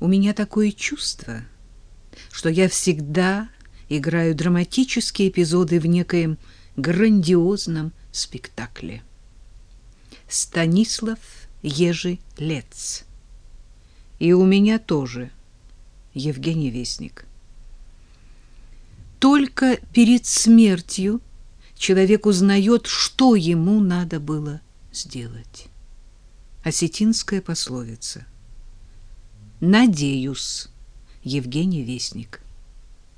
У меня такое чувство, что я всегда играю драматические эпизоды в некоем грандиозном спектакле. Станислав Ежи-Лец. И у меня тоже Евгений Вестник. Только перед смертью человек узнает, что ему надо было сделать. Осетинская пословица. Надеюсь, Евгений Вестник.